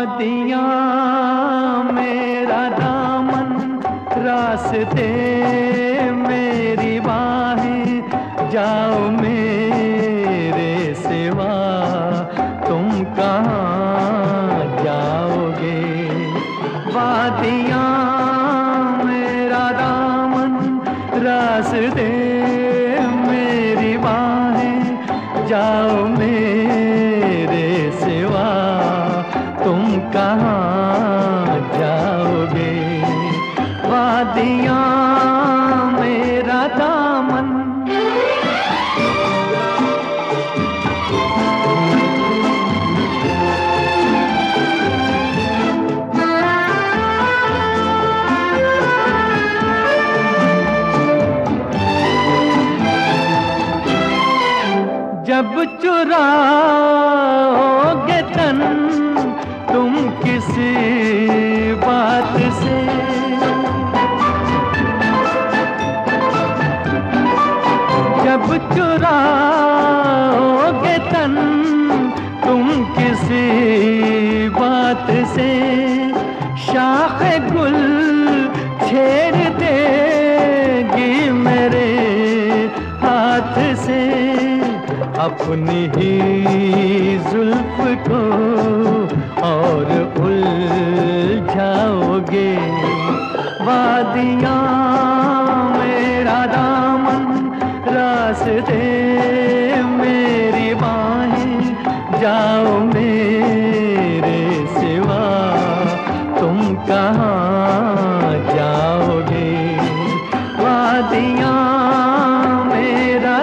वादियाँ मेरा दामन, रास्ते मेरी बाहें, जाओ मेरे सिवा, तुम कहाँ जाओगे? वादियाँ मेरा दामन, रास्ते मेरी बाहें, जाओ मेरे वादियाँ मेरा दामन। जब चुराओगे तन तुम किसी जब चुराओगे तन तुम किसी बात से, शाख गुल छेड़ देगी मेरे हाथ से। अपनी ही जुल्फ को और उलझाओगे, वादियाँ जाओगे। वादियाँ मेरा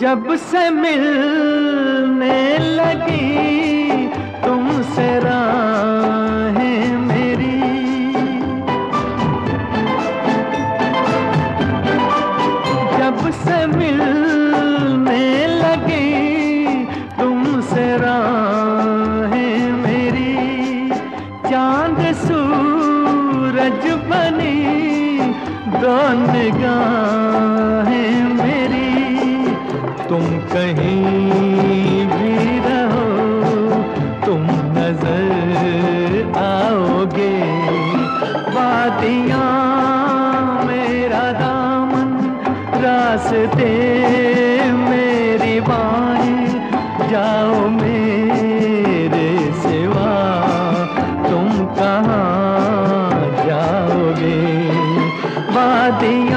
जब से मिलने लगी तुमसे राहें जब से मिलने लगी। तुमसे राहें मेरी। चाँद सूरज बनी दो है मेरी। तुम कहीं रास्ते मेरी बाहें जाओ मेरे सिवा। तुम कहाँ जाओगे? वादियाँ